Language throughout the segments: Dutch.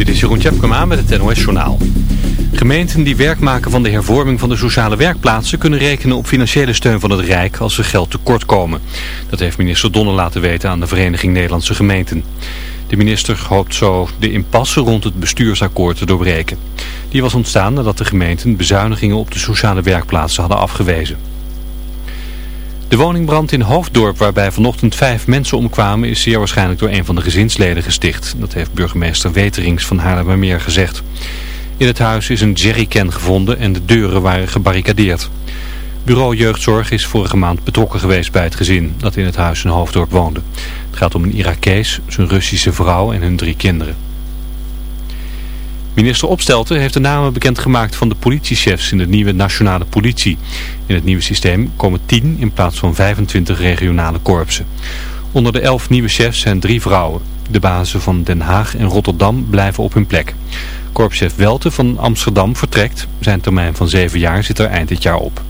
Dit is Jeroen Tjepkema met het NOS Journaal. Gemeenten die werk maken van de hervorming van de sociale werkplaatsen... kunnen rekenen op financiële steun van het Rijk als ze geld tekort komen. Dat heeft minister Donner laten weten aan de Vereniging Nederlandse Gemeenten. De minister hoopt zo de impasse rond het bestuursakkoord te doorbreken. Die was ontstaan nadat de gemeenten bezuinigingen op de sociale werkplaatsen hadden afgewezen. De woningbrand in Hoofddorp waarbij vanochtend vijf mensen omkwamen is zeer waarschijnlijk door een van de gezinsleden gesticht. Dat heeft burgemeester Weterings van Haarlemmermeer gezegd. In het huis is een jerrycan gevonden en de deuren waren gebarricadeerd. Bureau Jeugdzorg is vorige maand betrokken geweest bij het gezin dat in het huis in Hoofddorp woonde. Het gaat om een Irakees, zijn Russische vrouw en hun drie kinderen. Minister Opstelten heeft de namen bekendgemaakt van de politiechefs in de nieuwe nationale politie. In het nieuwe systeem komen 10 in plaats van 25 regionale korpsen. Onder de 11 nieuwe chefs zijn drie vrouwen. De bazen van Den Haag en Rotterdam blijven op hun plek. Korpschef Welte van Amsterdam vertrekt. Zijn termijn van 7 jaar zit er eind dit jaar op.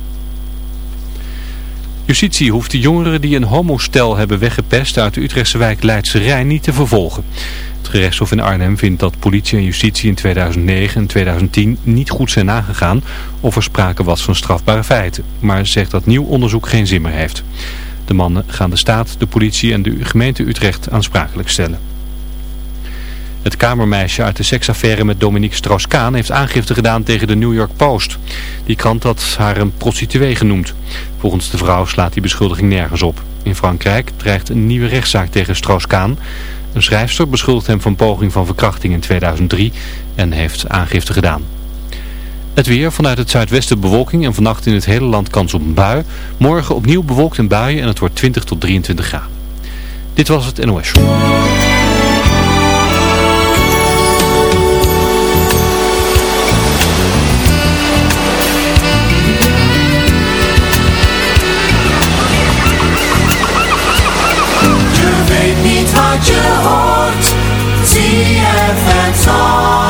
Justitie hoeft de jongeren die een homostel hebben weggepest uit de Utrechtse wijk Leidse Rijn niet te vervolgen. Het gerechtshof in Arnhem vindt dat politie en justitie in 2009 en 2010 niet goed zijn nagegaan of er sprake was van strafbare feiten, maar zegt dat nieuw onderzoek geen zin meer heeft. De mannen gaan de staat, de politie en de gemeente Utrecht aansprakelijk stellen. Het kamermeisje uit de seksaffaire met Dominique Strauss-Kaan heeft aangifte gedaan tegen de New York Post. Die krant had haar een prostituee genoemd. Volgens de vrouw slaat die beschuldiging nergens op. In Frankrijk dreigt een nieuwe rechtszaak tegen Strauss-Kaan. Een schrijfster beschuldigt hem van poging van verkrachting in 2003 en heeft aangifte gedaan. Het weer vanuit het zuidwesten bewolking en vannacht in het hele land kans op een bui. Morgen opnieuw bewolkt en buien en het wordt 20 tot 23 graden. Dit was het NOS. FM song.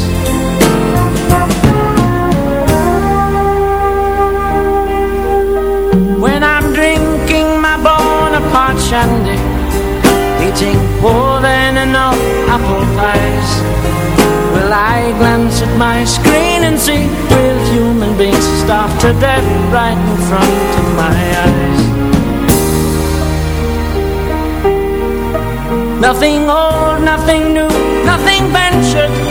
shandy Eating more than enough apple pies. Will I glance at my screen and see Real human beings starved to death right in front of my eyes? Nothing old, nothing new, nothing ventured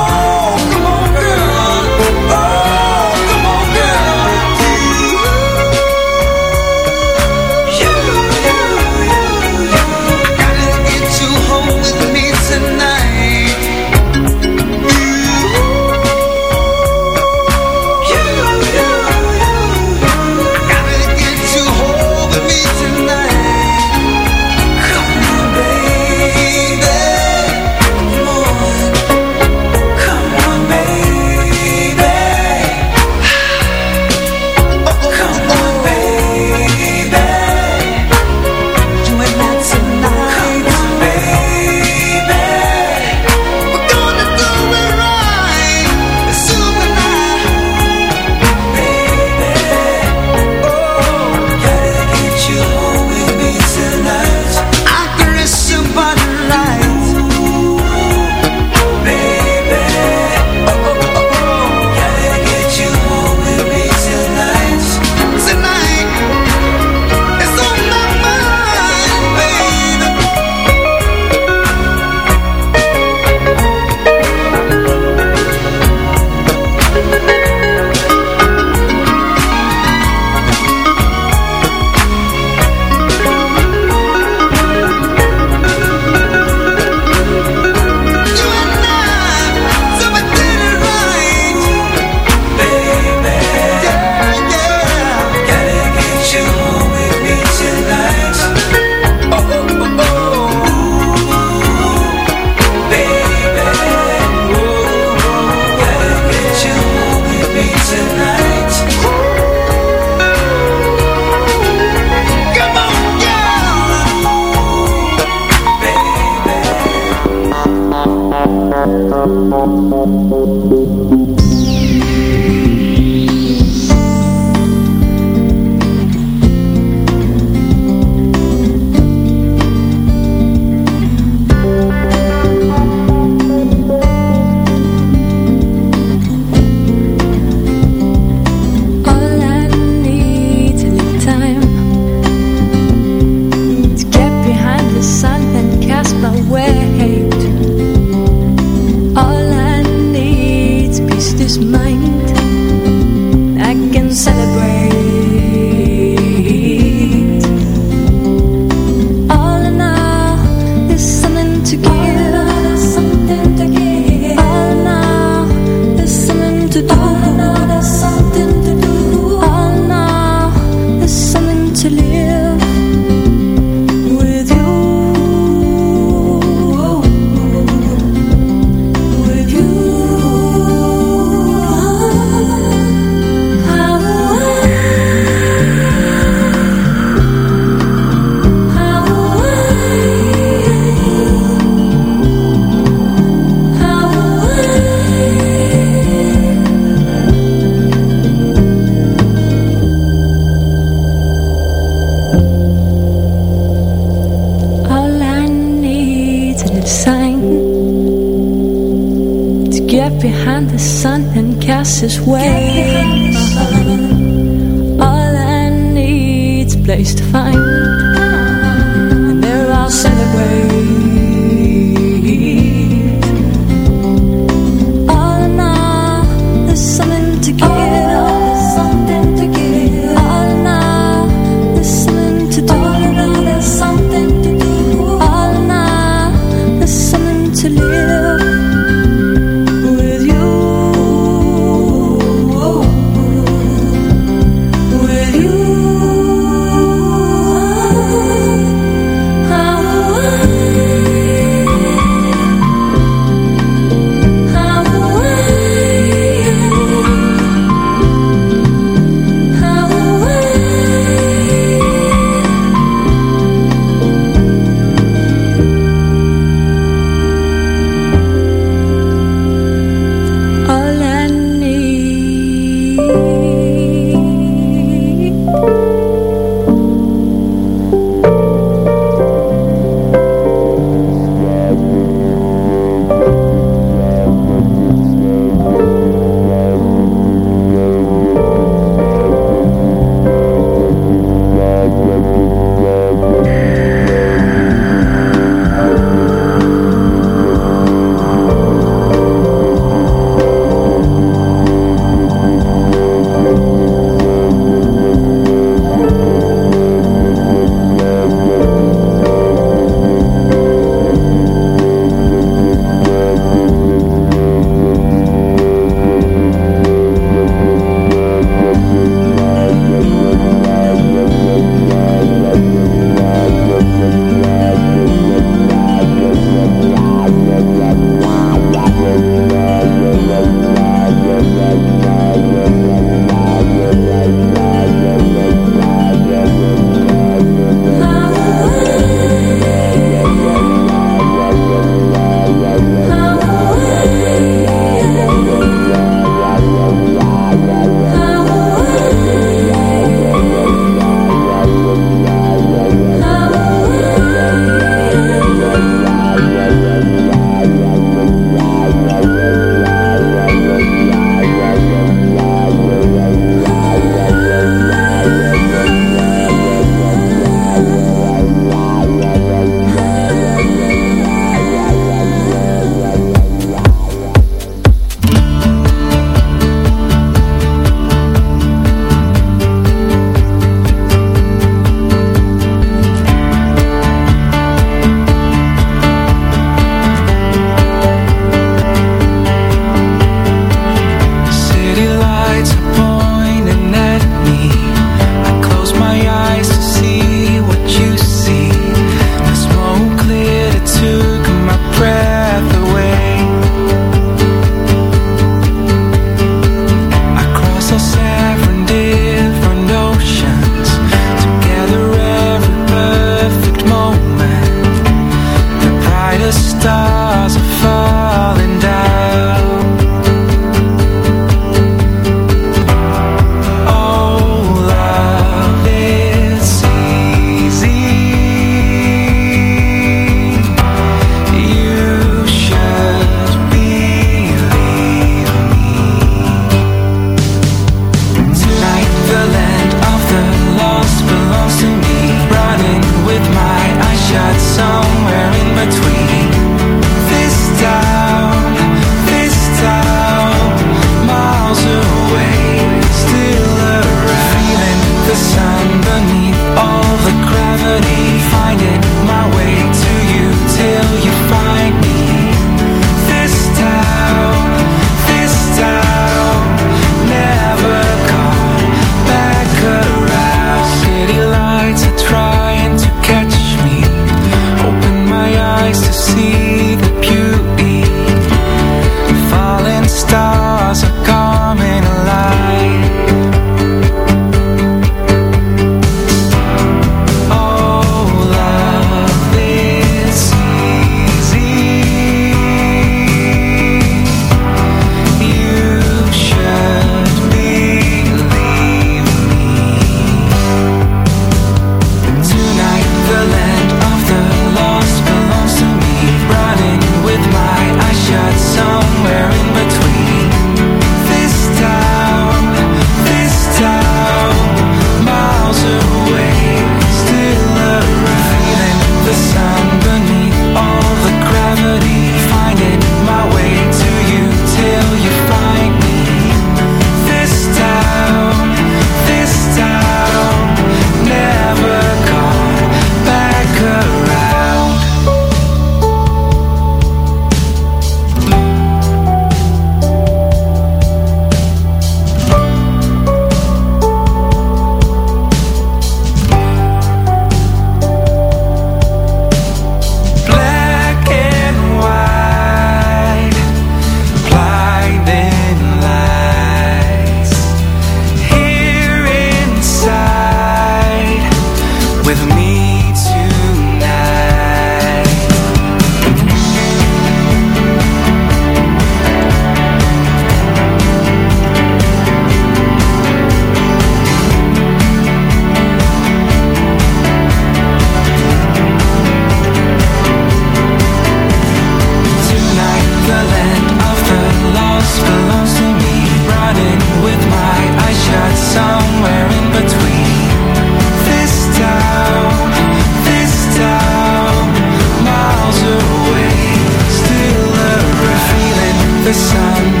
the sun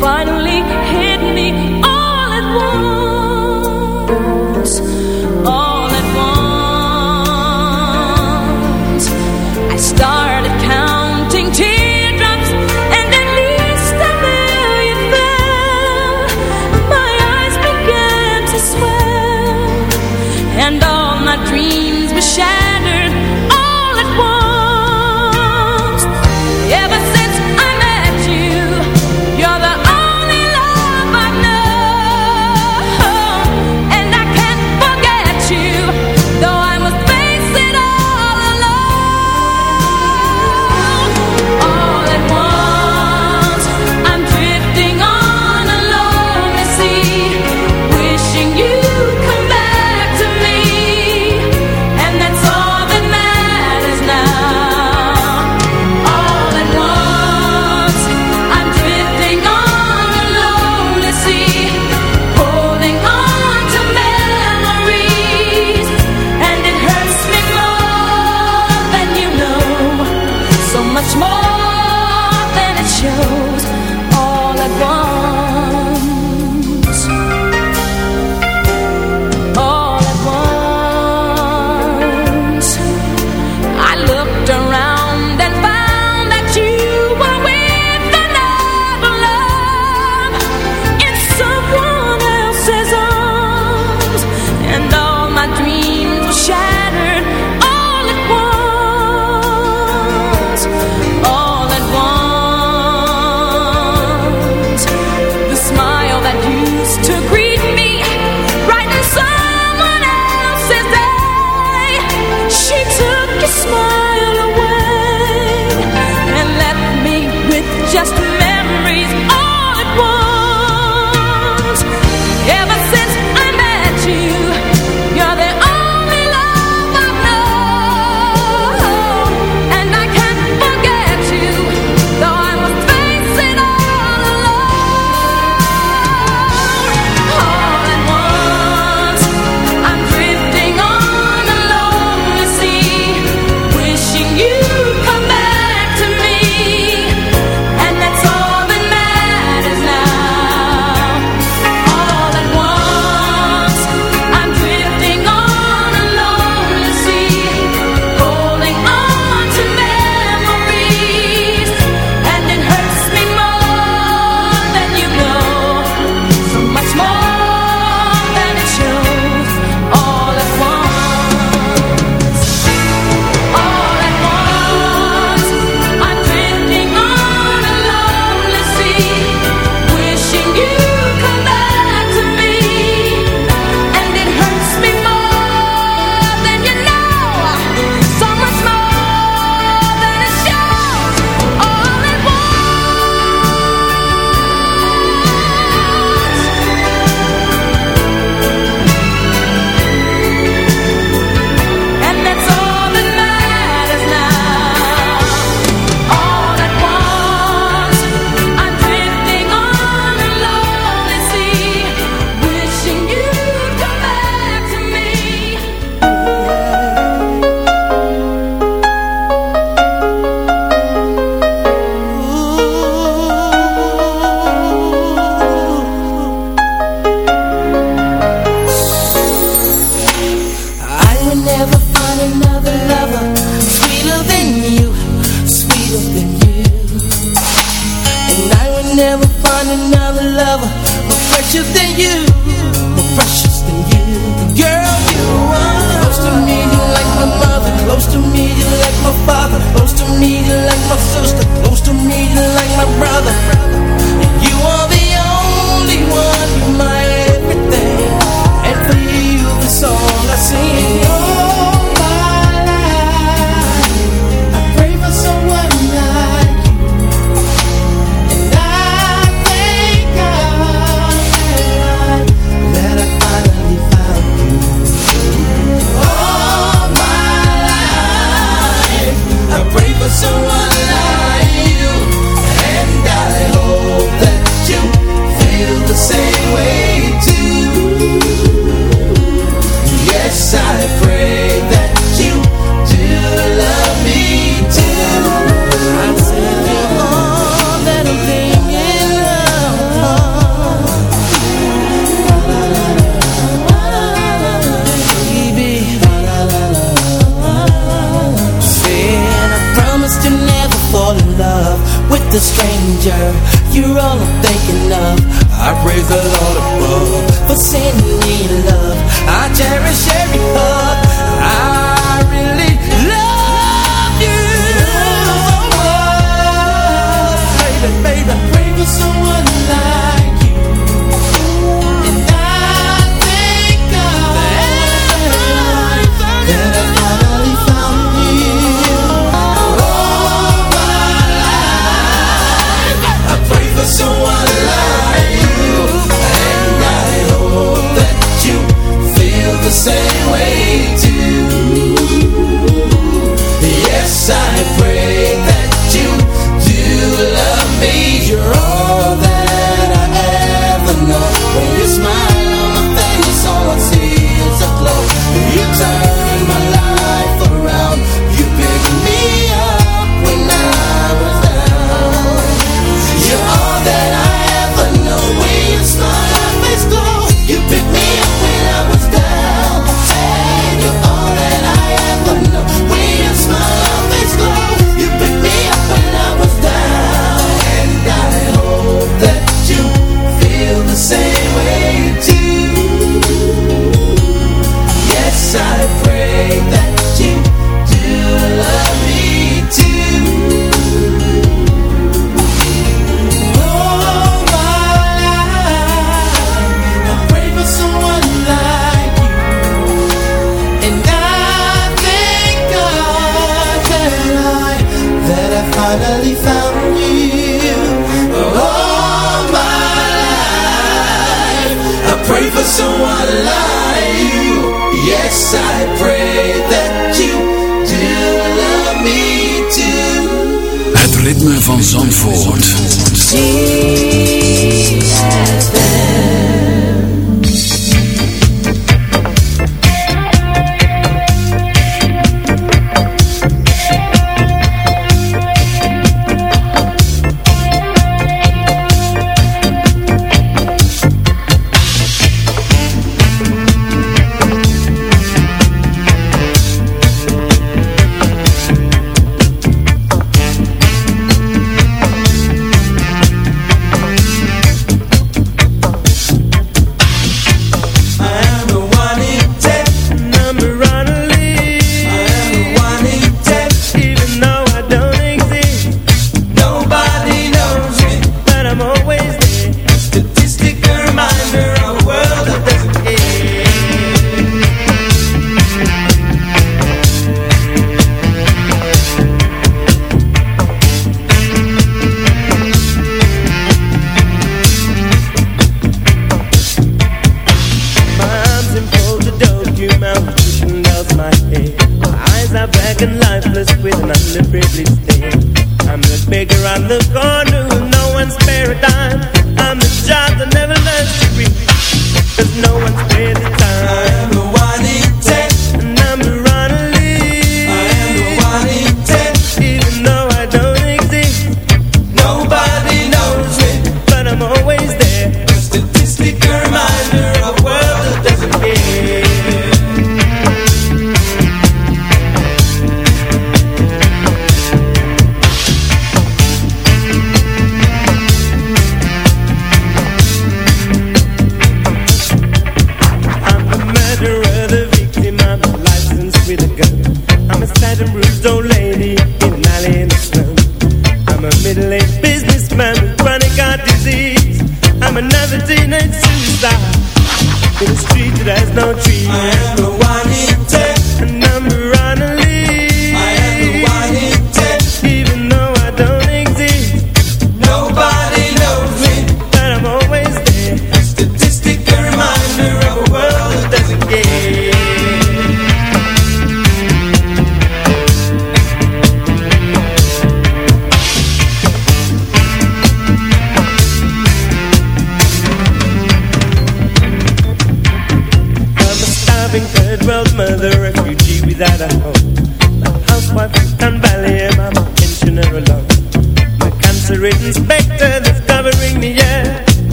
finally hit me all at once.